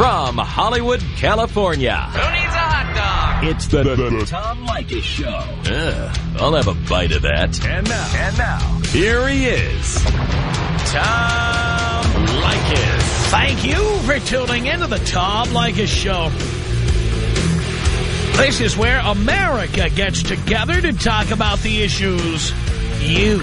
From Hollywood, California. Who needs a hot dog? It's the, the, the Tom Leykis Show. Uh, I'll have a bite of that. And now. And now. Here he is. Tom Leykis. Thank you for tuning in to the Tom Leykis Show. This is where America gets together to talk about the issues you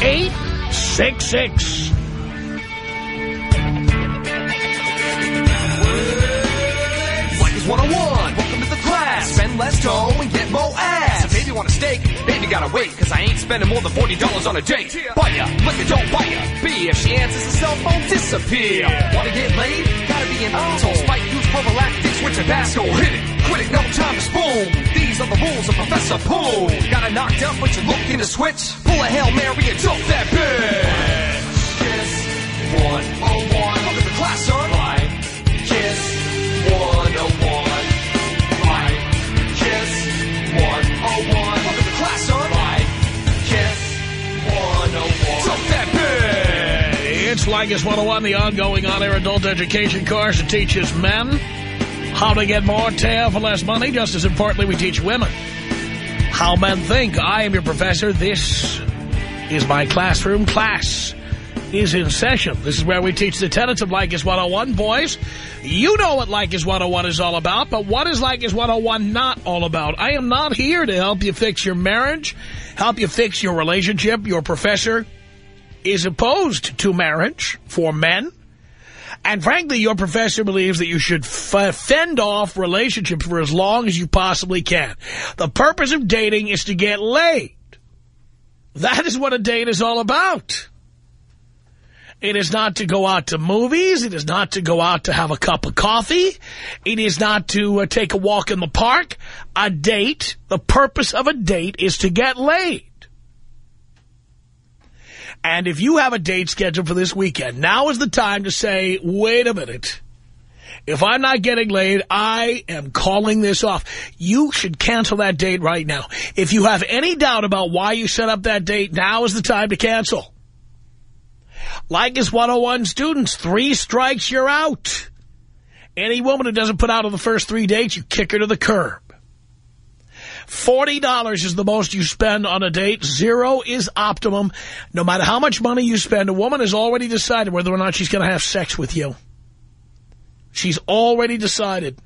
1-800-5800-866. Leykis 101. Welcome to the class. Spend less dough and get more ass. If baby want a steak, baby gotta wait, cause I ain't spending more than $40 on a date. Buy ya, liquor don't buy ya. B, if she answers the cell phone, disappear. Wanna get laid? Gotta be an asshole. Spike use prophylactic, switch Tabasco, hit it. Quit it, no time to spoon. These are the rules of Professor Poon. Got it knocked up, but you're looking to switch. Pull a Hail Mary and dump that bitch. Kiss 101. Welcome to class, son. Right. Kiss 101. It's 101, the ongoing on-air adult education course that teaches men how to get more tail for less money. Just as importantly, we teach women how men think. I am your professor. This is my classroom. Class is in session. This is where we teach the tenets of Leykis 101. Boys, you know what Leykis 101 is all about, but what is Leykis 101 not all about? I am not here to help you fix your marriage, help you fix your relationship. Your professor is opposed to marriage for men. And frankly, your professor believes that you should fend off relationships for as long as you possibly can. The purpose of dating is to get laid. That is what a date is all about. It is not to go out to movies. It is not to go out to have a cup of coffee. It is not to uh, take a walk in the park. A date, the purpose of a date is to get laid. And if you have a date scheduled for this weekend, now is the time to say, wait a minute. If I'm not getting laid, I am calling this off. You should cancel that date right now. If you have any doubt about why you set up that date, now is the time to cancel. Leykis 101 students, three strikes, you're out. Any woman who doesn't put out on the first three dates, you kick her to the curb. $40 is the most you spend on a date. Zero is optimum. No matter how much money you spend, a woman has already decided whether or not she's going to have sex with you. She's already decided.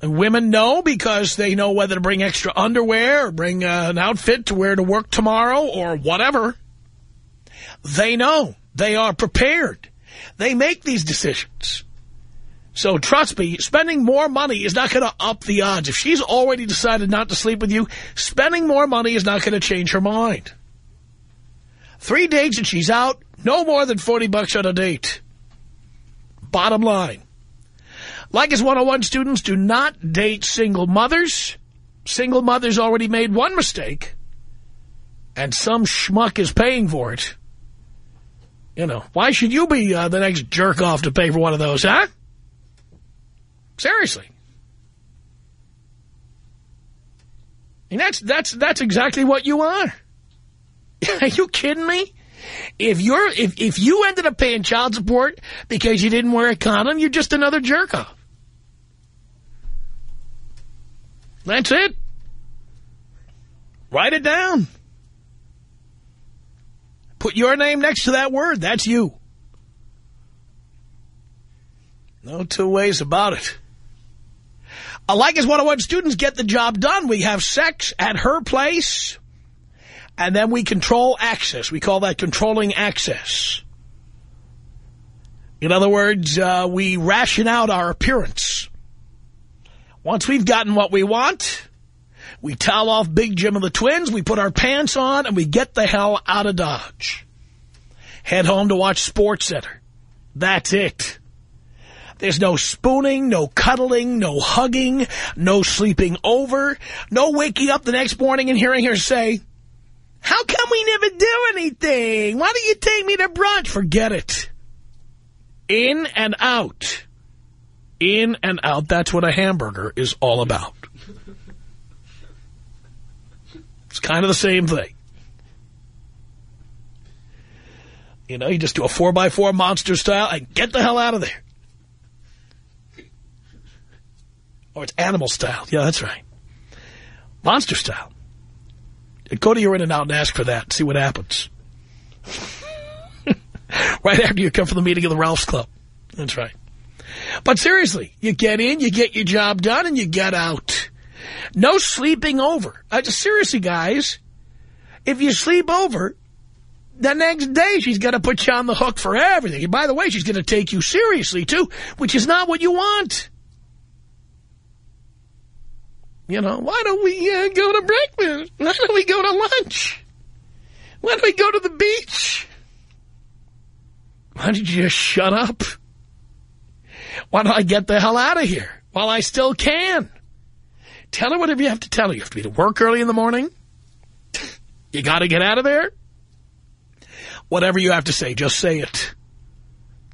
And women know because they know whether to bring extra underwear or bring uh, an outfit to wear to work tomorrow or whatever. They know. They are prepared. They make these decisions. So trust me, spending more money is not going to up the odds. If she's already decided not to sleep with you, spending more money is not going to change her mind. Three dates and she's out, no more than 40 bucks on a date. Bottom line. Leykis 101 students do not date single mothers. Single mothers already made one mistake, and some schmuck is paying for it. You know, why should you be uh, the next jerk-off to pay for one of those, huh? Seriously. And that's that's that's exactly what you are. Are you kidding me? If you're if if you ended up paying child support because you didn't wear a condom, you're just another jerk off. That's it. Write it down. Put your name next to that word. That's you. No two ways about it. Leykis 101 students get the job done. We have sex at her place, and then we control access. We call that controlling access. In other words, uh, we ration out our appearance. Once we've gotten what we want, we towel off Big Jim and the twins, we put our pants on, and we get the hell out of Dodge. head home to watch Sports Center. That's it. There's no spooning, no cuddling, no hugging, no sleeping over, no waking up the next morning and hearing her say, how come we never do anything? Why don't you take me to brunch? Forget it. In and out. In and out. That's what a hamburger is all about. It's kind of the same thing. You know, you just do a 4x4 monster style and get the hell out of there. Or it's animal style. Yeah, that's right. Monster style. Go to your In-N-Out and ask for that. See what happens. right after you come from the meeting of the Ralph's Club. That's right. But seriously, you get in, you get your job done, and you get out. No sleeping over. Uh, seriously, guys, if you sleep over, the next day she's going to put you on the hook for everything. And by the way, she's going to take you seriously, too, which is not what you want. You know, why don't we uh, go to breakfast? Why don't we go to lunch? Why don't we go to the beach? Why don't you just shut up? Why don't I get the hell out of here while I still can? Tell her whatever you have to tell her. You have to be to work early in the morning. You got to get out of there. Whatever you have to say, just say it.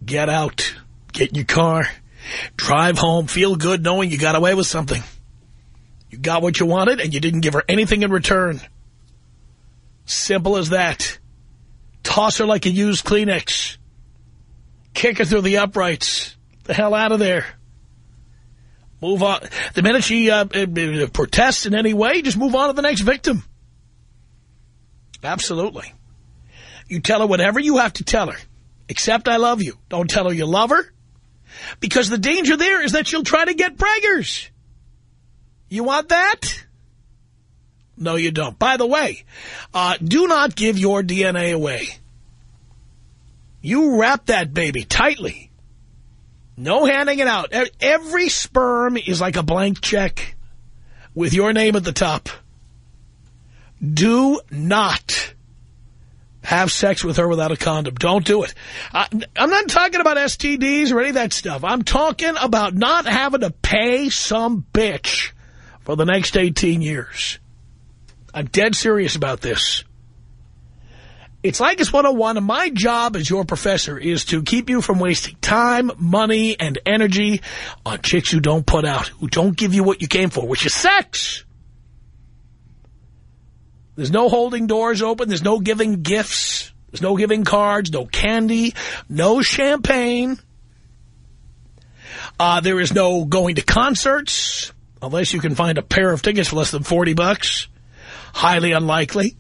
Get out. Get in your car. Drive home. Feel good knowing you got away with something. You got what you wanted, and you didn't give her anything in return. Simple as that. Toss her like a used Kleenex. Kick her through the uprights. The hell out of there. Move on. The minute she uh, uh, protests in any way, just move on to the next victim. Absolutely. You tell her whatever you have to tell her, except I love you. Don't tell her you love her, because the danger there is that she'll try to get preggers. You want that? No, you don't. By the way, uh, do not give your DNA away. You wrap that baby tightly. No handing it out. Every sperm is like a blank check with your name at the top. Do not have sex with her without a condom. Don't do it. I, I'm not talking about STDs or any of that stuff. I'm talking about not having to pay some bitch for the next 18 years. I'm dead serious about this. It's Leykis 101, and my job as your professor is to keep you from wasting time, money, and energy on chicks who don't put out, who don't give you what you came for, which is sex. There's no holding doors open. There's no giving gifts. There's no giving cards, no candy, no champagne. Uh, there is no going to concerts, unless you can find a pair of tickets for less than 40 bucks. Highly unlikely.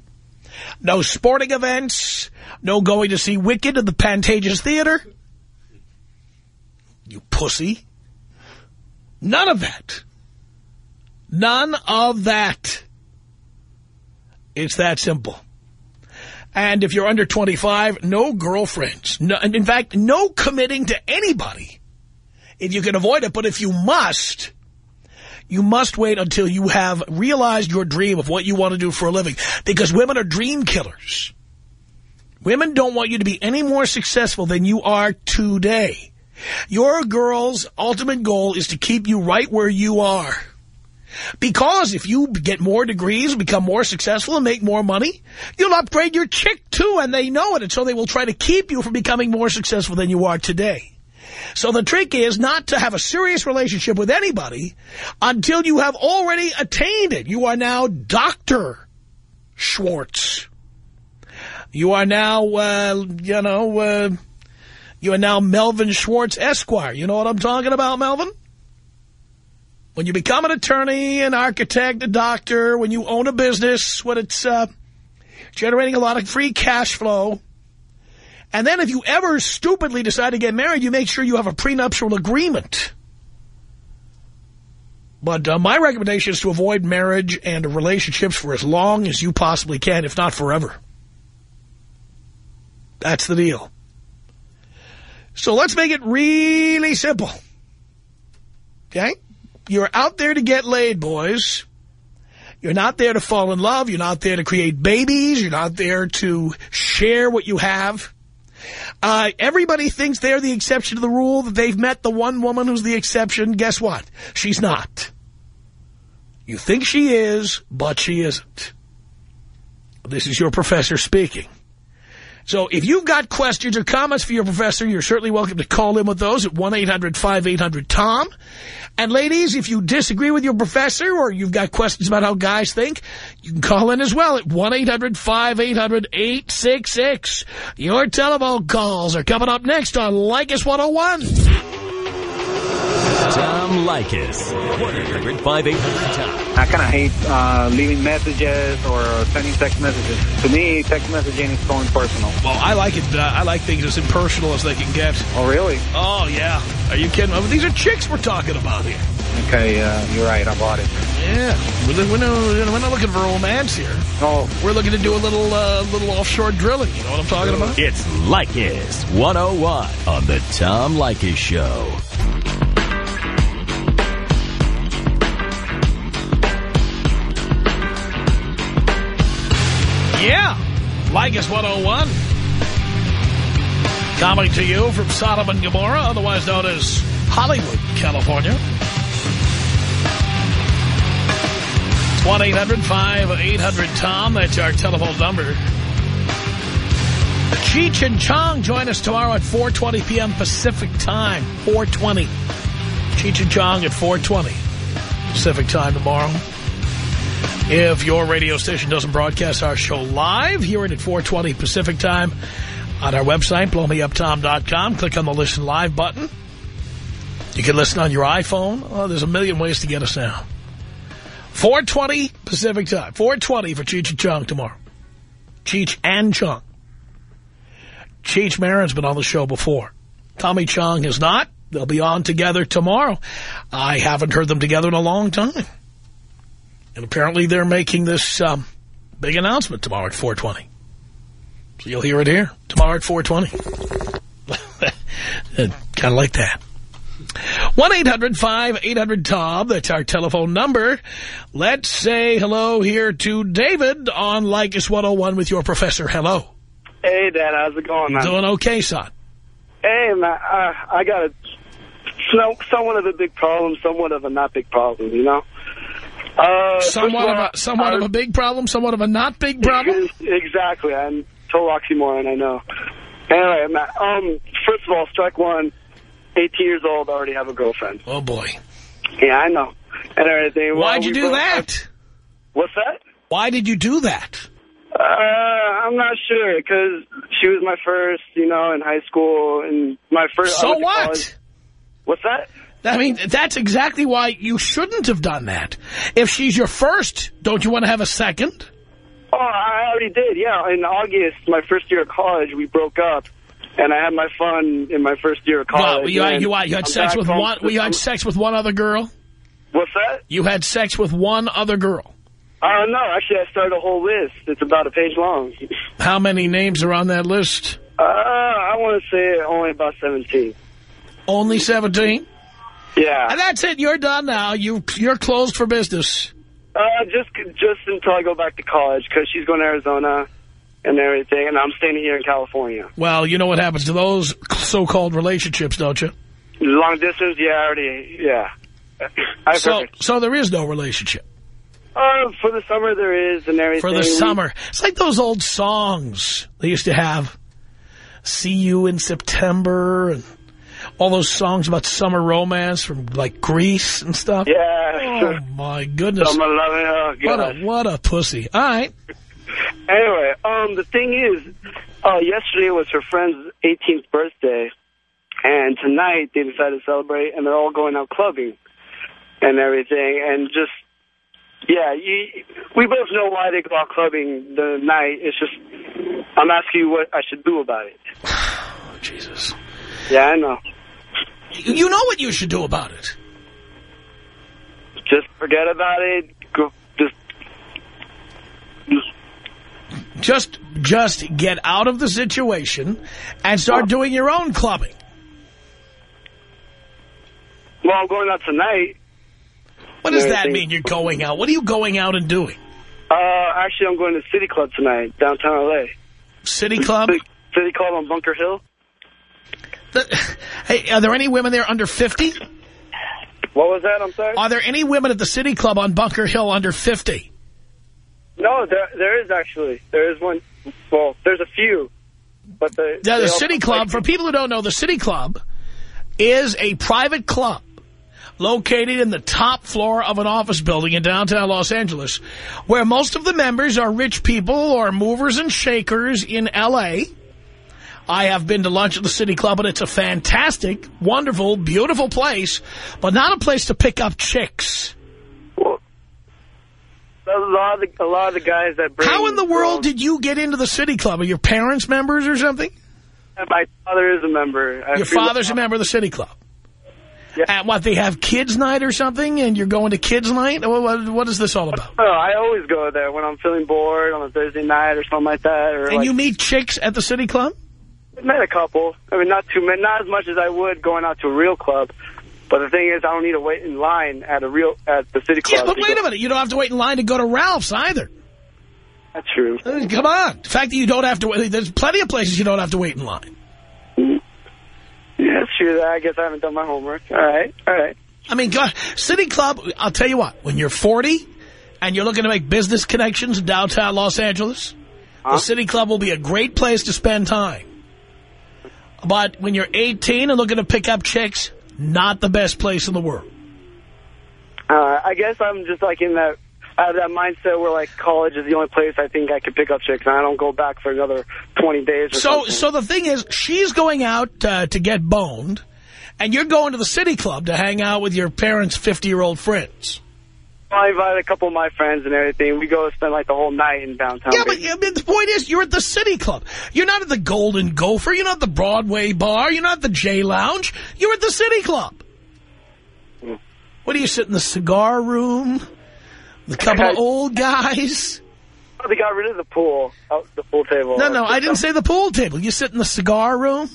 No sporting events. No going to see Wicked at the Pantages Theater. You pussy. None of that. None of that. It's that simple. And if you're under 25, no girlfriends. No, and in fact, no committing to anybody. If you can avoid it, but if you must, you must wait until you have realized your dream of what you want to do for a living. Because women are dream killers. Women don't want you to be any more successful than you are today. Your girl's ultimate goal is to keep you right where you are. Because if you get more degrees, become more successful, and make more money, you'll upgrade your chick too, and they know it, and so they will try to keep you from becoming more successful than you are today. So the trick is not to have a serious relationship with anybody until you have already attained it. You are now Dr. Schwartz. You are now, uh, you know, uh, you are now Melvin Schwartz Esquire. You know what I'm talking about, Melvin? When you become an attorney, an architect, a doctor, when you own a business, when it's uh, generating a lot of free cash flow, and then if you ever stupidly decide to get married, you make sure you have a prenuptial agreement. But uh, my recommendation is to avoid marriage and relationships for as long as you possibly can, if not forever. That's the deal. So let's make it really simple. Okay? You're out there to get laid, boys. You're not there to fall in love. You're not there to create babies. You're not there to share what you have. Uh, everybody thinks they're the exception to the rule, that they've met the one woman who's the exception. Guess what? She's not. You think she is, but she isn't. This is your professor speaking. So if you've got questions or comments for your professor, you're certainly welcome to call in with those at 1-800-5800-TOM. And ladies, if you disagree with your professor or you've got questions about how guys think, you can call in as well at 1-800-5800-866. Your telephone calls are coming up next on Leykis 101. Tom Leykis. 1-800-5800-TOM. I kind of hate uh, leaving messages or sending text messages. To me, text messaging is going personal. Well, I like it. Uh, I like things as impersonal as they can get. Oh, really? Oh, yeah. Are you kidding? I mean, these are chicks we're talking about here. Okay, uh, you're right. I bought it. Yeah. We're, we're, not, we're not looking for romance here. Oh, We're looking to do a little uh, little offshore drilling. You know what I'm talking about? It's Leykis 101 on the Tom Leykis Show. Yeah. Leykis 101. Coming to you from Sodom and Gomorrah, otherwise known as Hollywood, California. 1-800-5800-TOM. That's our telephone number. Cheech and Chong join us tomorrow at 4.20 p.m. Pacific Time. 4.20. Cheech and Chong at 4.20 Pacific Time tomorrow. If your radio station doesn't broadcast our show live, hear it at 4.20 Pacific Time on our website, blowmeuptom.com. Click on the Listen Live button. You can listen on your iPhone. Oh, there's a million ways to get us now. 4.20 Pacific Time. 4.20 for Cheech and Chong tomorrow. Cheech and Chong. Cheech Marin's been on the show before. Tommy Chong has not. They'll be on together tomorrow. I haven't heard them together in a long time. And apparently they're making this um, big announcement tomorrow at 420. So you'll hear it here tomorrow at 420. kind of like that. 1-800-5800-TOM. That's our telephone number. Let's say hello here to David on Leykis 101 with your professor. Hello. Hey, Dad, how's it going, man? Doing okay, son. Hey, man, uh, I got a so, somewhat of a big problem, somewhat of a not big problem, you know? Uh, Somewhat of a somewhat I- of a big problem, somewhat of a not big problem. exactly, I'm total oxymoron, I know. Anyway, man, um, first of all, strike one, 18 years old, I already have a girlfriend. Oh, boy. Yeah, I know. And everything. Why'd you do that? up- What's that? Why did you do that? Uh, I'm not sure, because she was my first, you know, in high school, and my first... So what? college. What's that? I mean, that's exactly why you shouldn't have done that. If she's your first, don't you want to have a second? Oh, I already did, yeah. In August, my first year of college, we broke up, and I had my fun in my first year of college. Well, you, had, you, you had sex with one. to- You had sex with one other girl. What's that? You had sex with one other girl. Uh, no, actually, I started a whole list. It's about a page long. How many names are on that list? Uh, I want to say only about 17. Only 17? Yeah. And that's it. You're done now. You, you're closed for business. Uh, just just until I go back to college, because she's going to Arizona and everything, and I'm staying here in California. Well, you know what happens to those so-called relationships, don't you? Long distance, yeah, I already, yeah. I've So, heard. so there is no relationship Uh, for the summer there is and everything. for the summer. It's like those old songs they used to have. See you in September and all those songs about summer romance from like Grease and stuff. Yeah. Oh my goodness. Summer loving, oh, What a what a pussy. All right. Anyway, um, the thing is, uh, yesterday was her friend's 18th birthday, and tonight they decided to celebrate, and they're all going out clubbing and everything, and just, yeah, you, we both know why they go out clubbing the night. It's just, I'm asking you what I should do about it. Oh, Jesus. Yeah, I know. You know what you should do about it. Just forget about it. Go, just, just Just just get out of the situation and start doing your own clubbing. well, I'm going out tonight. What does that mean you're going out? What are you going out and doing? Uh, actually, I'm going to City Club tonight, downtown L.A. City Club? City Club on Bunker Hill. Hey, are there any women there under 50? What was that? I'm sorry. Are there any women at the City Club on Bunker Hill under 50? No, there there is actually. There is one. Well, there's a few, but the The, the City Club, for people who don't know, the City Club is a private club located in the top floor of an office building in downtown Los Angeles, where most of the members are rich people or movers and shakers in L.A., I have been to lunch at the City Club, and it's a fantastic, wonderful, beautiful place, but not a place to pick up chicks. Well, a lot of the, a lot of the guys that bring. How in the world did you get into the City Club? Are your parents members or something? my father is a member. I Your father's a member of the City Club. Yeah. And what, they have kids night or something, and you're going to kids night? What, what, what is this all about? No, I always go there when I'm feeling bored on a Thursday night or something like that. Or And like, you meet chicks at the City Club? Met a couple. I mean, not too many, not as much as I would going out to a real club. But the thing is, I don't need to wait in line at a real at the city club. Yeah, but wait a minute. You don't have to wait in line to go to Ralph's either. That's true. Uh, Come on. The fact that you don't have to wait, there's plenty of places you don't have to wait in line. Yeah, that's true. I guess I haven't done my homework. All right, all right. I mean, God, City Club, I'll tell you what, when you're 40 and you're looking to make business connections in downtown Los Angeles, Huh? the City Club will be a great place to spend time. But when you're 18 and looking to pick up chicks, not the best place in the world. Uh, I guess I'm just like in that I have that mindset where like college is the only place I think I could pick up chicks, and I don't go back for another 20 days. Or So, something. so the thing is, she's going out uh, to get boned, and you're going to the City Club to hang out with your parents' 50-year-old friends. I invited a couple of my friends and everything. We go spend like the whole night in downtown. Yeah, but. I mean, the point is, you're at the City Club. You're not at the Golden Gopher. You're not at the Broadway Bar. You're not at the J Lounge. You're at the City Club. Hmm. What do you sit in the cigar room? The couple of old guys? Oh, they got rid of the pool, oh, the pool table. No, no, I didn't say the pool table. You sit in the cigar room?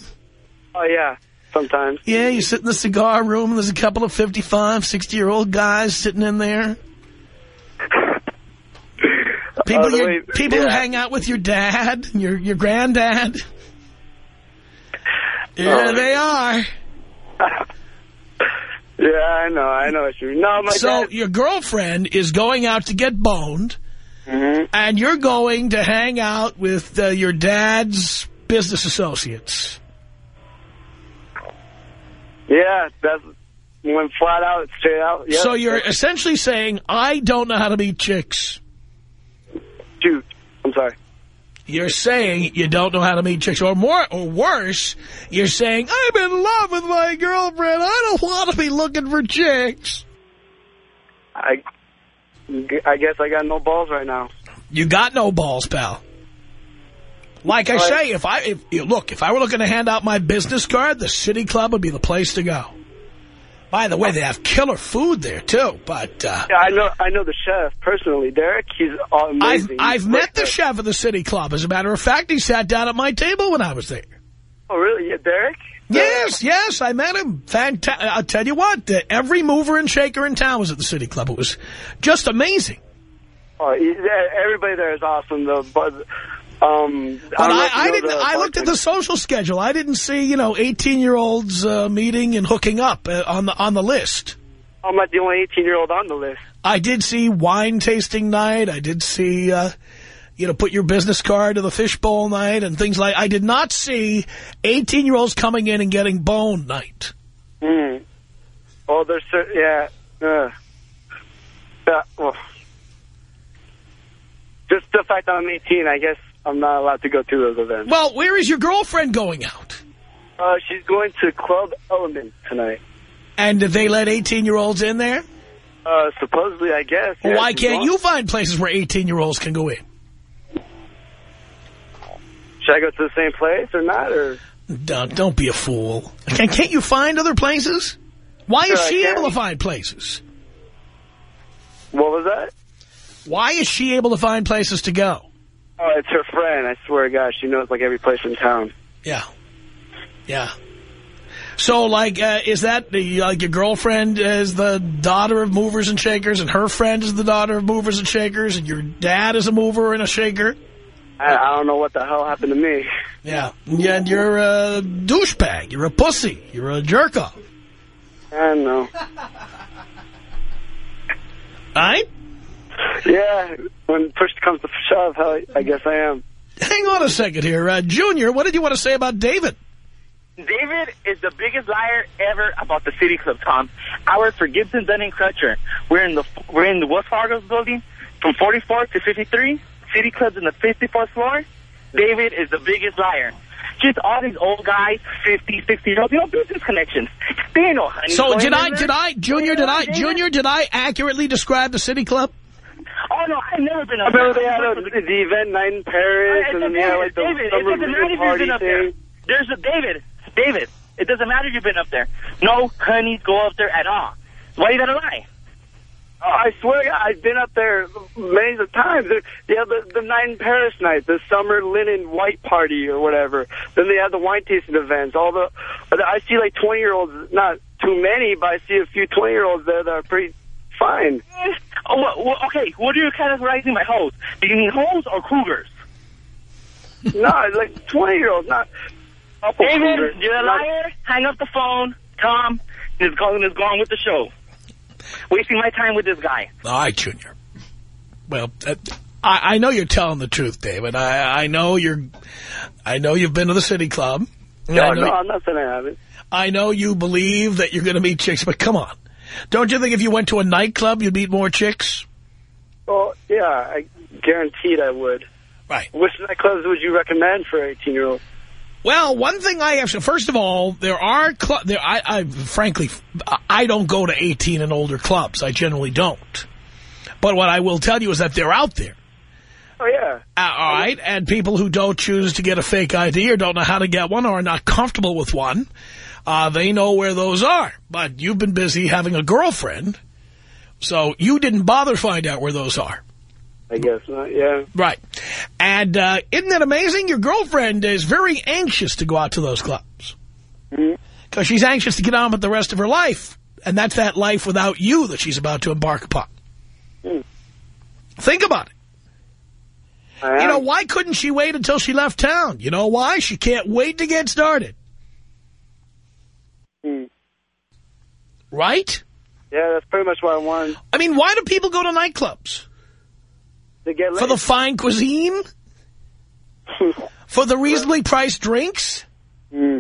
Oh yeah, sometimes. Yeah, you sit in the cigar room, and there's a couple of 55, 60-year-old guys sitting in there. People, Uh, you- people who hang out with your dad, your your granddad. Yeah, Oh. they are. Yeah, I know, I know what you mean. No, my So dad. your girlfriend is going out to get boned, Mhm. and you're going to hang out with uh, your dad's business associates. Yeah, that's went flat out, straight out. Yeah. So you're essentially saying, I don't know how to meet chicks. I'm sorry. You're saying you don't know how to meet chicks. Or more, or worse, you're saying, I'm in love with my girlfriend. I don't want to be looking for chicks. I, I guess I got no balls right now. You got no balls, pal. Like I say, if I if look, if I were looking to hand out my business card, the City Club would be the place to go. By the way, they have killer food there too. But uh, Yeah, I know. I know the chef personally, Derek. He's I've amazing. I've met the chef of the City Club. As a matter of fact, he sat down at my table when I was there. Oh, really? Yeah, Derek. Yes, yes, I met him. Fanta I'll tell you what, uh, every mover and shaker in town was at the City Club. It was just amazing. Oh, everybody there is awesome, though. Um, But I, I didn't. I looked at the social schedule. I didn't see, you know, 18-year-olds uh, meeting and hooking up uh, on the on the list. I'm not the only 18 year old on the list. I did see wine tasting night. I did see, uh, you know, put your business card to the fishbowl night and things like. I did not see 18-year-olds coming in and getting bone night. Mm. Oh, there's yeah. Uh, yeah. Well, just the fact that I'm 18, I guess I'm not allowed to go to those events. Well, where is your girlfriend going out? Uh, she's going to Club Element tonight. And did they let 18-year-olds in there? Uh, supposedly, I guess. Well, yeah, why can't you find places where 18-year-olds can go in? Should I go to the same place or not? Or Don't, don't be a fool. Can, can't you find other places? Why is Sure, I she able to find places? what was that? Why is she able to find places to go? Oh, it's her friend. I swear to God, she knows like every place in town. Yeah. Yeah. So, like, uh, is that, the, like, your girlfriend is the daughter of movers and shakers, and her friend is the daughter of movers and shakers, and your dad is a mover and a shaker? I, I don't know what the hell happened to me. Yeah, yeah, and you're a douchebag. You're a pussy. You're a jerk off. I know. Right? Yeah, when push comes to shove, I, I guess I am. Hang on a second here. Uh, Junior, what did you want to say about David? David is the biggest liar ever about the City Club, Tom. I work for Gibson, Dunning, Crutcher. We're in the we're in the Wells Fargo's building from 44 to 53. City Club's in the 54th floor. David is the biggest liar. Just all these old guys, 50, 60 year olds, you know, business connections. They ain't no honey. So did I, did. I, Junior, did I, Junior, did I accurately describe the City Club? Oh, no, I've never been up there. I up remember there. they had a, the event night in Paris, and then they had like the David, it doesn't matter if you've been up there. There's a David. David, it doesn't matter if you've been up there. No honeys go up there at all. Why you gotta lie? Oh, I swear, I've been up there many of times. They had the, the night in Paris night, the summer linen white party or whatever. Then they had the wine tasting events. All the I see like 20 year olds, not too many, but I see a few 20 year olds there that are pretty fine. Oh, well, well, okay, what are you categorizing my hoes? Do you mean hoes or cougars? no, like 20 year olds, not. David, you're a Not- liar. Hang up the phone. Tom is going is gone with the show. Wasting my time with this guy. All right, Junior. Well, uh, I, I know you're telling the truth, David. I, I know you're, I know you've been to the City Club. No, I, know, no, I'm not saying I haven't. I know you believe that you're going to meet chicks, but come on. Don't you think if you went to a nightclub, you'd meet more chicks? Well, yeah, I guaranteed I would. Right. Which nightclubs would you recommend for 18 year olds? Well, one thing I have to, first of all, there are, there, I, I, frankly, I don't go to 18 and older clubs. I generally don't. But what I will tell you is that they're out there. Oh, yeah. Uh, all right, and people who don't choose to get a fake ID or don't know how to get one or are not comfortable with one, uh, they know where those are. But you've been busy having a girlfriend, so you didn't bother to find out where those are. I guess not, yeah. Right. And uh, isn't that amazing? Your girlfriend is very anxious to go out to those clubs. Because she's anxious to get on with the rest of her life. And that's that life without you that she's about to embark upon. Think about it. You know, why couldn't she wait until she left town? You know why? She can't wait to get started. Hmm. Right? Yeah, that's pretty much what I want I mean, why do people go to nightclubs? to get laid. For the fine cuisine? For the reasonably priced drinks? Hmm.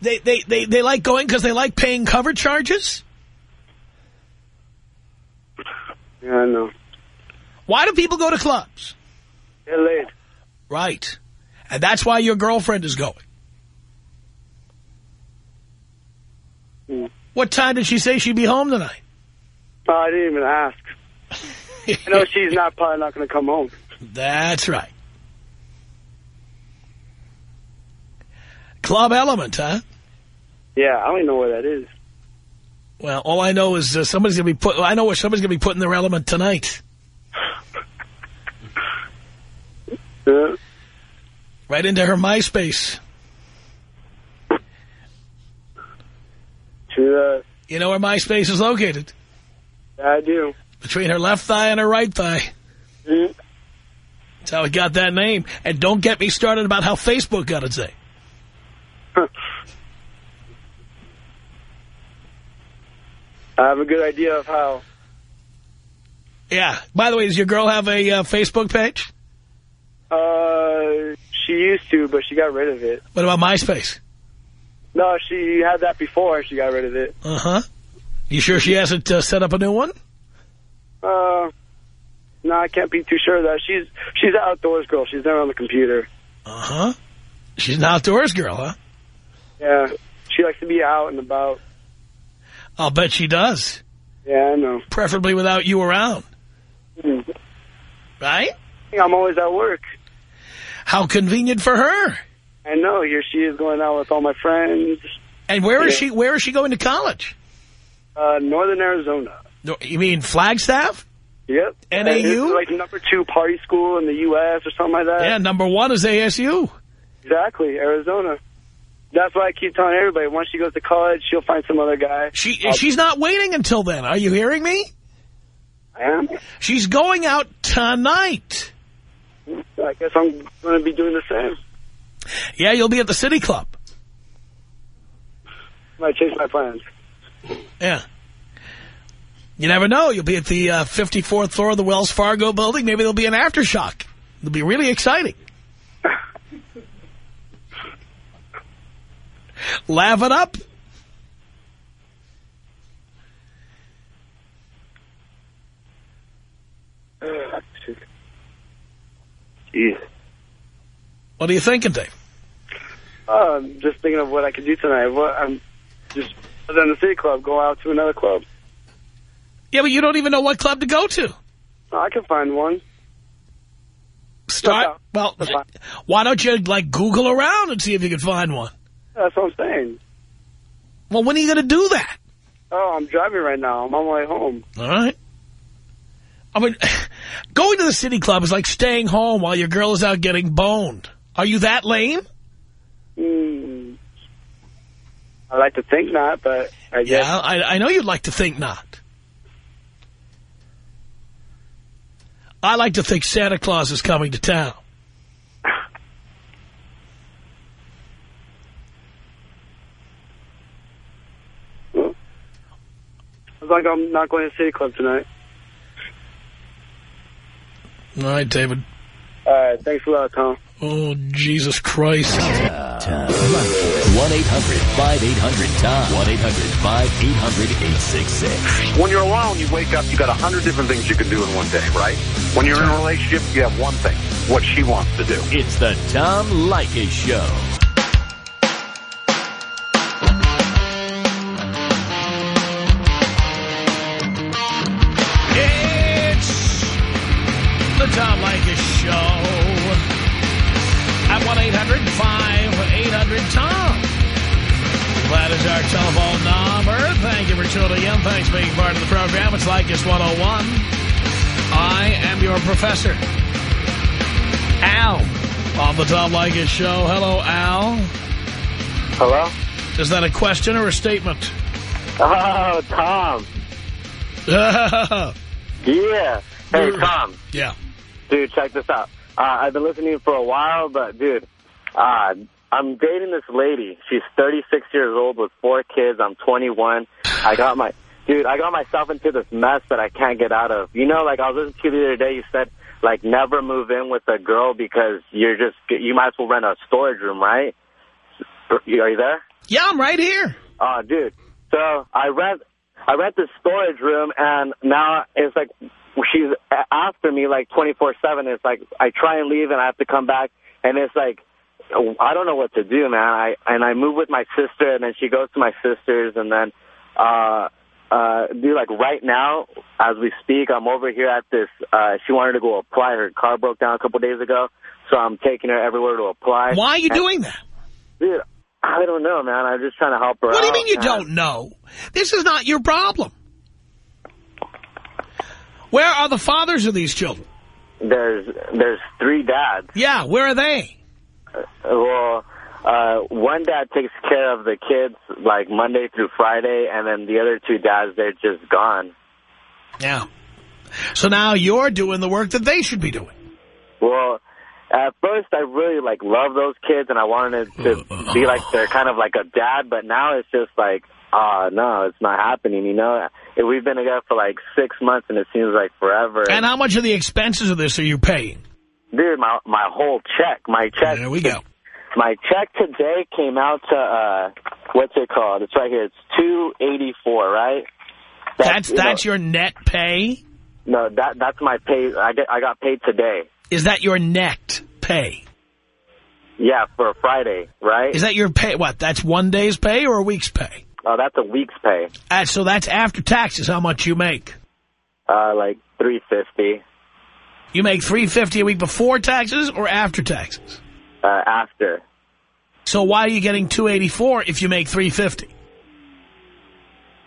They, they, they, they like going because they like paying cover charges? Yeah, I know. Why do people go to clubs? Get laid. Right. And that's why your girlfriend is going. What time did she say she'd be home tonight? Oh, I didn't even ask. I know she's not probably not going to come home. That's right. Club Element, huh? Yeah, I don't even know where that is. Well, all I know is uh, somebody's going to be put. I know where somebody's going to be putting their element tonight. Yeah. Right into her MySpace. That. You know where MySpace is located? I do. Between her left thigh and her right thigh. Mhm. That's how it got that name. And don't get me started about how Facebook got its name. I have a good idea of how. Yeah. By the way, does your girl have a uh, Facebook page? Uh, she used to, but she got rid of it. What about MySpace? No, she had that before. She got rid of it. Uh-huh. You sure she hasn't uh, set up a new one? Uh, no, I can't be too sure of that. She's she's an outdoors girl. She's never on the computer. Uh-huh. She's an outdoors girl, huh? Yeah, she likes to be out and about. I'll bet she does. Yeah, I know. Preferably without you around. Hmm. Right? I'm always at work. How convenient for her. I know. Here she is going out with all my friends. And where is Yeah. she where is she going to college? Uh, Northern Arizona. No, You mean Flagstaff? Yep. NAU? Like number two party school in the U.S. or something like that. Yeah, number one is ASU. Exactly, Arizona. That's why I keep telling everybody, once she goes to college, she'll find some other guy. She I'll- She's not waiting until then. Are you hearing me? I am. She's going out tonight. I guess I'm going to be doing the same. Yeah, you'll be at the City Club. Might change my plans. Yeah. You never know. You'll be at the uh, 54th floor of the Wells Fargo building. Maybe there'll be an aftershock. It'll be really exciting. Laugh it up. Jeez. What are you thinking, Dave? I'm just thinking of what I could do tonight. What I'm just other than the city club, go out to another club. Yeah, but you don't even know what club to go to. I can find one. Start. Well, why don't you, like, Google around and see if you can find one? That's what I'm saying. Well, when are you going to do that? Oh, I'm driving right now. I'm on my way home. All right. I mean, going to the city club is like staying home while your girl is out getting boned. Are you that lame? Hmm. I like to think not, but I guess. Yeah, I, I know you'd like to think not. I like to think Santa Claus is coming to town. Long as I'm not going to city club tonight. All right, David. All right. Thanks a lot, Tom. Oh, Jesus Christ. Tom. 1-800-5800-TOM. 1-800-5800-866. When you're alone, you wake up, you got a hundred different things you can do in one day, right? When you're in a relationship, you have one thing, what she wants to do. It's the Tom Leykis Show. Professor, Al, on the Tom Leykis Show. Hello, Al. Hello? Is that a question or a statement? Oh, Tom. yeah. Yeah. Hey, Tom. Yeah. Dude, check this out. Uh, I've been listening for a while, but, dude, uh, I'm dating this lady. She's 36 years old with four kids. I'm 21. I got my... Dude, I got myself into this mess that I can't get out of. You know, like I was listening to you the other day, you said, like, never move in with a girl because you're just... You might as well rent a storage room, right? Are you there? Yeah, I'm right here. Oh, dude. So I rent I rent this storage room, and now it's like she's after me like 24/7. It's like I try and leave, and I have to come back, and it's like I don't know what to do, man. I and I move with my sister, and then she goes to my sister's, and then uh uh dude, like right now as we speak, I'm over here at this. uh She wanted to go apply. Her car broke down a couple days ago, so I'm taking her everywhere to apply. Why are you And- doing that? dude? I don't know, man. I'm just trying to help her What do you mean you man. don't know? This is not your problem. Where are the fathers of these children? There's there's three dads. Yeah, where are they? Uh, well, uh, one dad takes care of the kids like Monday through Friday, and then the other two dads they're just gone. Yeah. So now you're doing the work that they should be doing. Well, at first I really like love those kids, and I wanted to be like they're kind of like a dad, but now it's just like, ah, no, it's not happening. You know, we've been together for like six months, and it seems like forever. And how much of the expenses of this are you paying? dude, my my whole check, my check. There we go. My check today came out to uh, what's it called? It's right here. It's two eighty four, right? That's you know- that's your net pay? no. That that's my pay. I get I got paid today. Is that your net pay? Yeah, for Friday, right? Is that your pay? What, that's one day's pay or a week's pay? oh, that's a week's pay. Uh, so that's after taxes how much you make. Uh, like three fifty You make three fifty a week before taxes or after taxes? Uh, after. So why are you getting two eighty four if you make three fifty?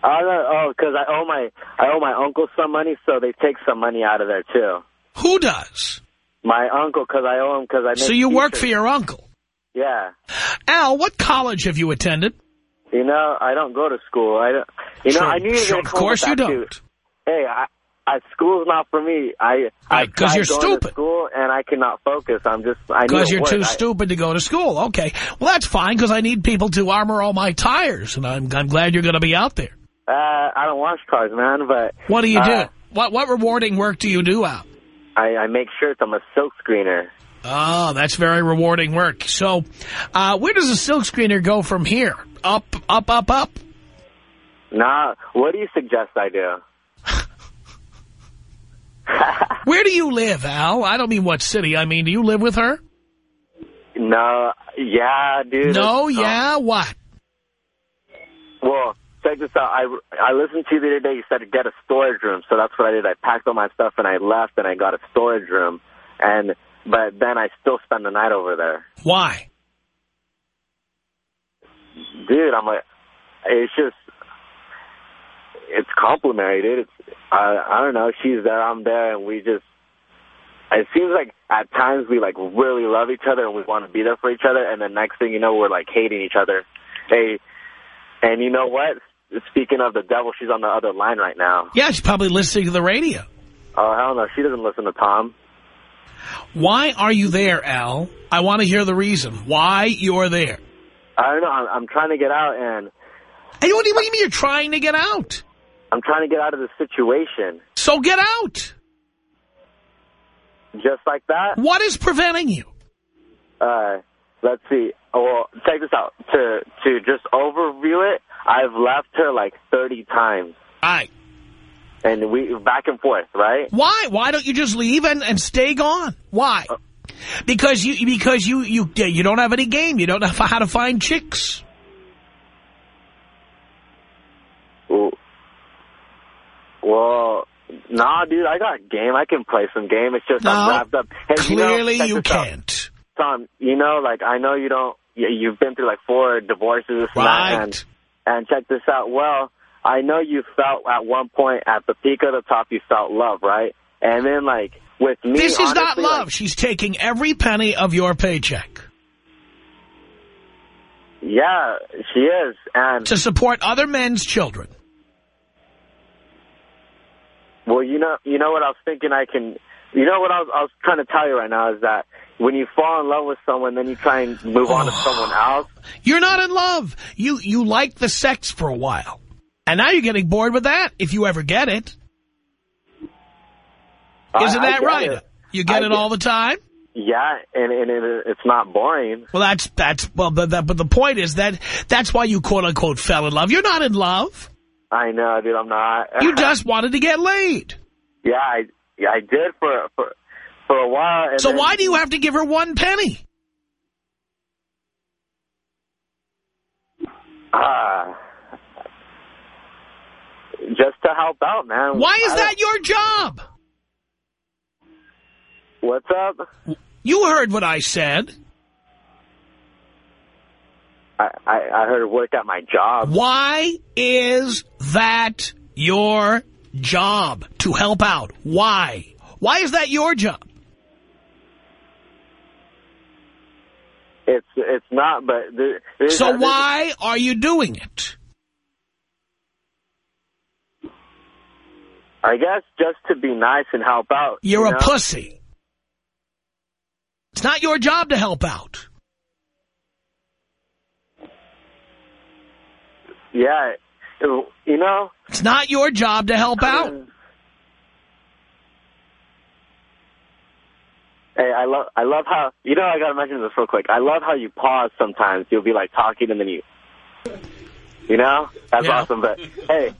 Oh, oh, because I owe my I owe my uncle some money, so they take some money out of there too. Who does? My uncle, because I owe him, because I. Make So you work for your uncle. Yeah. Al, what college have you attended? You know, I don't go to school. I don't. You know, Sure, I knew you were sure, Of course you don't. Hey, I, I, school's not for me. I I you're tried going stupid. To school and I cannot focus. I'm just I Because you're too I- stupid to go to school. Okay. Well, that's fine because I need people to armor all my tires, and I'm, I'm glad you're going to be out there. Uh, I don't wash cars, man. But What do you uh, do? What what rewarding work do you do out? I, I make shirts. I'm a silk screener. Oh, that's very rewarding work. So, uh, where does a silk screener go from here? Up, up, up, up? Nah, what do you suggest I do? Where do you live, Al? I don't mean what city. I mean, do you live with her? No, yeah, dude. No, it's- uh, yeah, what? Well, check this out. I, I listened to you the other day. You said to get a storage room, so that's what I did. I packed all my stuff and I left, and I got a storage room. And but then I still spend the night over there, Why? dude. I'm like, it's just, it's complimentary, dude. It's, I, I don't know. She's there, I'm there, and we just. It seems like at times we like really love each other and we want to be there for each other, and the next thing you know, we're like hating each other. Hey, and you know what? Speaking of the devil, she's on the other line right now. Yeah, she's probably listening to the radio. Oh, hell no. She doesn't listen to Tom. Why are you there, Al? I want to hear the reason why you're there. I don't know. I'm, I'm trying to get out, and Hey, what do you what do you mean you're trying to get out? I'm trying to get out of the situation. So get out. Just like that. What is preventing you? Uh, let's see. Oh, well, check this out. To to just overview it, I've left her like 30 times, Right. and we back and forth, right? Why? Why don't you just leave and, and stay gone? Why? Because you because you you you don't have any game. You don't know how to find chicks. Well, well, nah, dude. I got game. I can play some game. It's just I'm wrapped up. Hey, you know, clearly you can't. Tom, you know, like I know you don't. you- You've been through like four divorces, and Right. and and check this out. Well, I know you felt at one point at the peak of the top, you felt love, right? And then like with me, This is not love. like, She's taking every penny of your paycheck yeah, she is, and to support other men's children. Well, you know, you know what I was thinking. I can, you know what I was, I was trying to tell you right now is that when you fall in love with someone, then you try and move on to someone else. You're not in love. You you like the sex for a while. And now you're getting bored with that, if you ever get it. Isn't I- that right? it. You get I it get- all the time? Yeah, and and it, it's not boring. Well, that's, that's, well, but, that, but the point is that that's why you quote unquote fell in love. You're not in love. I know, dude. I'm not. You just wanted to get laid. yeah, I yeah I did for for for a while. And So then- why do you have to give her one penny? Ah. just to help out, man. Why is I that your job? What's up? You heard what I said. I, I I heard work at my job. Why is that your job to help out? Why? Why is that your job? It's it's not, but there, there's So there's- why are you doing it? I guess just to be nice and help out. You're you a pussy. It's not your job to help out. Yeah, you know. It's not your job to help out. Hey, I love I love how you know I gotta mention this real quick. I love how you pause sometimes. You'll be like talking and then you, you know, that's Yeah. awesome. But hey,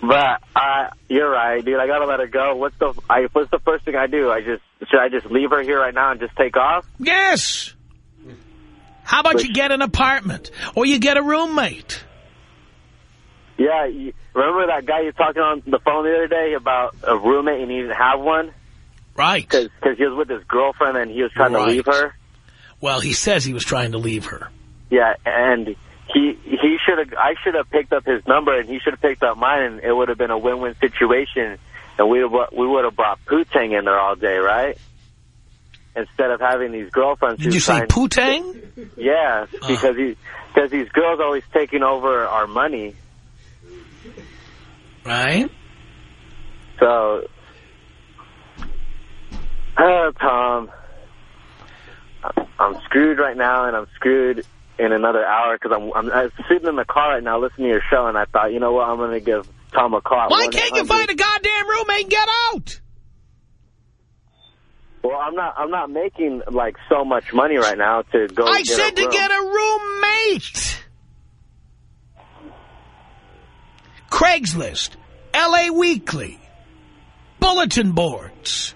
but uh, you're right, dude. I gotta let her go. What's the I what's the first thing I do? I just should I just leave her here right now and just take off? Yes. How about you get an apartment or you get a roommate? Yeah, you, remember that guy you were talking on the phone the other day about a roommate and he didn't have one Right. because he was with his girlfriend and he was trying Right. to leave her. Well, he says he was trying to leave her. Yeah, and he he should have I should have picked up his number and he should have picked up mine and it would have been a win-win situation and we we would have brought Putang in there all day, right? Instead of having these girlfriends. Did you say putang? Yeah, because he because these girls always taking over our money. Right. So, uh, Tom, I'm screwed right now, and I'm screwed in another hour because I'm, I'm, I'm sitting in the car right now listening to your show, and I thought, you know what, I'm going to give Tom a call. Why can't you find a goddamn roommate and get out? Well, I'm not. I'm not making like so much money right now to go. I said to get a roommate. Craigslist, L.A. Weekly, bulletin boards,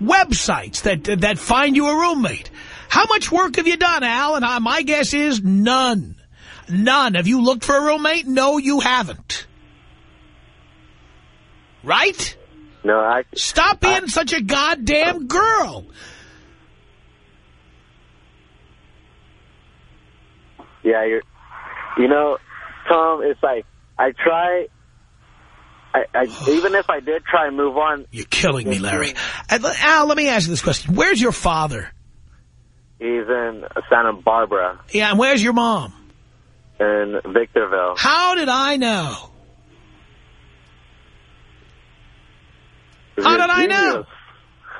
websites that that find you a roommate. How much work have you done, Al? And uh, my guess is none. None. Have you looked for a roommate? No, you haven't. Right? No, I. Stop being such a goddamn girl. Yeah, you're. You know, Tom, it's like I try. I, I even if I did try and move on, You're killing me, Larry. And, uh, Al, let me ask you this question. Where's your father? he's in Santa Barbara Yeah, and where's your mom? in Victorville. How did I know? How You're did I know?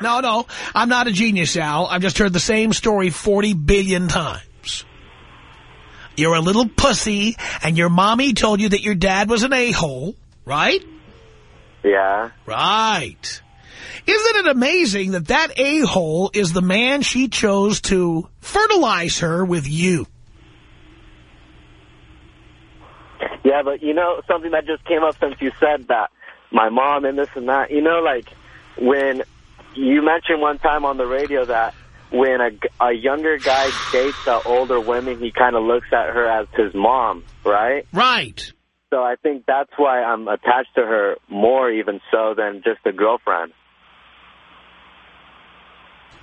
No, no, I'm not a genius, Al. I've just heard the same story 40 billion times. You're a little pussy, and your mommy told you that your dad was an a-hole, right? Yeah. Right. Isn't it amazing that that a-hole is the man she chose to fertilize her with you? Yeah, but you know something that just came up since you said that my mom and this and that. You know, like when you mentioned one time on the radio that when a, a younger guy dates a older woman, he kind of looks at her as his mom, right? Right. So I think that's why I'm attached to her more even so than just a girlfriend.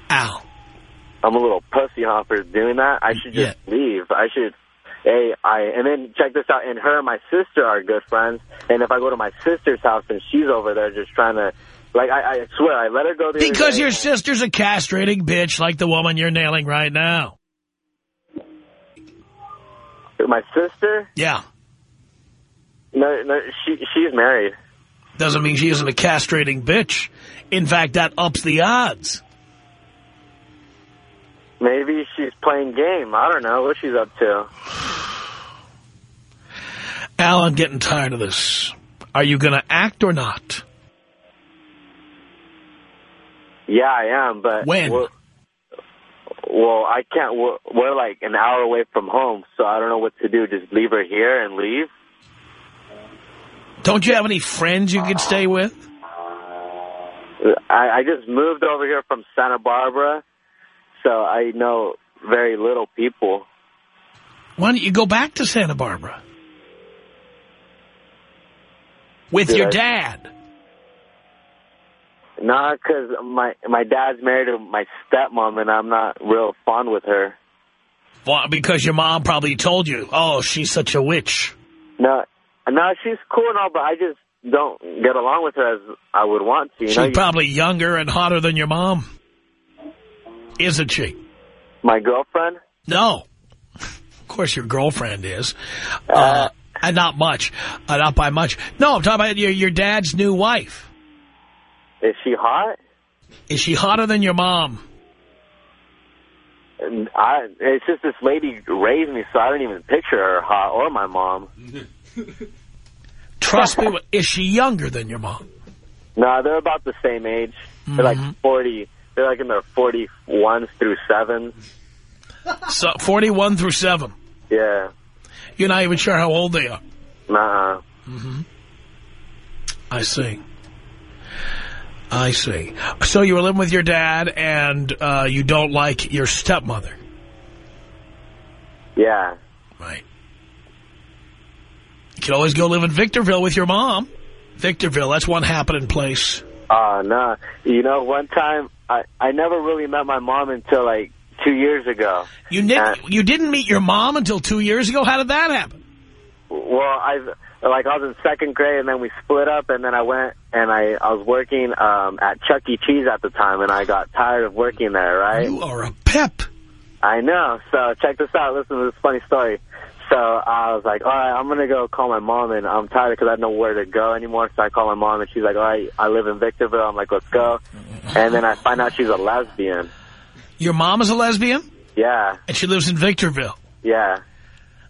Ow. I'm a little pussy for doing that. I should just leave. I should. Hey, I and then check this out. And her and my sister are good friends. And if I go to my sister's house and she's over there just trying to, like, I, I swear, I let her go. The Because your sister's a castrating bitch like the woman you're nailing right now. my sister, Yeah. no, no, she she's married. Doesn't mean she isn't a castrating bitch. In fact, that ups the odds. Maybe she's playing game. I don't know what she's up to. Al, I'm getting tired of this. Are you going to act or not? Yeah, I am. But When? Well, well, I can't. We're, we're like an hour away from home, so I don't know what to do. Just leave her here and leave. Don't you have any friends you could stay with? I, I just moved over here from Santa Barbara, so I know very little people. Why don't you go back to Santa Barbara? With Did your I- dad. Nah, 'cause my my dad's married to my stepmom, and I'm not real fond with her. Why, because your mom probably told you, oh, she's such a witch. No, no, she's cool and all, but I just don't get along with her as I would want to. You She's know, probably younger and hotter than your mom. Isn't she? my girlfriend. No. Of course your girlfriend is. Uh, and not much. Uh, not by much. No, I'm talking about your, your dad's new wife. Is she hot? Is she hotter than your mom? And I, it's just this lady raised me, so I don't even picture her hot or my mom. Trust me, is she younger than your mom? No, they're about the same age. They're Mm-hmm. like 40. They're like in their 41s through 7s. So 41 through 7. Yeah. You're not even sure how old they are. Nah. I see. I see. So you were living with your dad and uh, you don't like your stepmother. Yeah. Right. You can always go live in Victorville with your mom. Victorville, that's one happening place. Oh, no. You know, one time, I, I never really met my mom until like two years ago. You, did, you didn't meet your mom until two years ago? How did that happen? Well, I like I was in second grade, and then we split up, and then I went and I I was working um, at Chuck E. Cheese at the time, and I got tired of working there. Right? You are a pep. I know. So check this out. Listen to this funny story. So I was like, all right, I'm going to go call my mom, and I'm tired because I don't know where to go anymore. So I call my mom, and she's like, all right, I live in Victorville. I'm like, let's go. And then I find out she's a lesbian. Your mom is a lesbian? Yeah, And she lives in Victorville. yeah.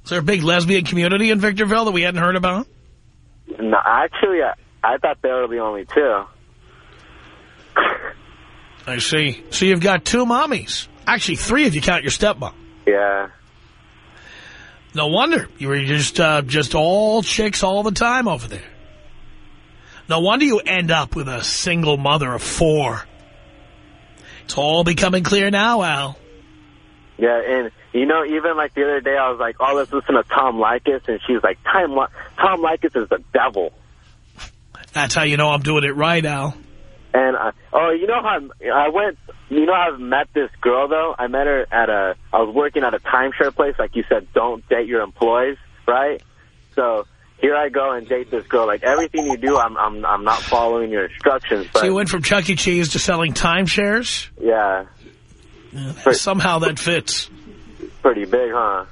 Is there a big lesbian community in Victorville that we hadn't heard about? No, actually, I, I thought there were the only two. I see. So you've got two mommies. Actually, three if you count your stepmom. Yeah. No wonder. You were just uh, just all chicks all the time over there. No wonder you end up with a single mother of four. It's all becoming clear now, Al. Yeah, and you know, even like the other day, I was like, "Oh, let's listen to Tom Leykis," and she's like, "Tom, Tom Leykis is the devil." That's how you know I'm doing it right, Al. And I, oh, you know how I went. You know, I've met this girl though. I met her at a. I was working at a timeshare place, like you said, don't date your employees, right? So here I go and date this girl. Like everything you do, I'm I'm I'm not following your instructions. But So you went from Chuck E. Cheese to selling timeshares? yeah, Somehow that fits. pretty big, huh?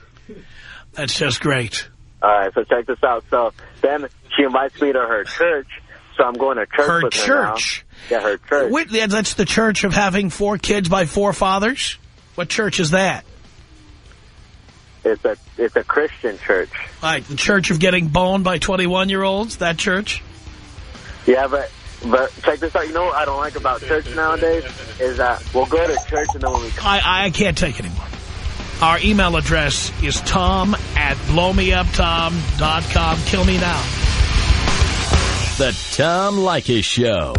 That's just great. All right, so check this out. So then she invites me to her church. So I'm going to church Her with her now. church. Yeah, her church. Wait, that's the church of having four kids by four fathers? What church is that? It's a it's a Christian church. Like the church of getting boned by 21-year-olds? That church? Yeah, but but check this out. You know what I don't like about church nowadays is that we'll go to church and then when we come, I, I can't take it anymore. Our email address is tom at blowmeuptom.com. Kill me now. The Tom Leykis Show.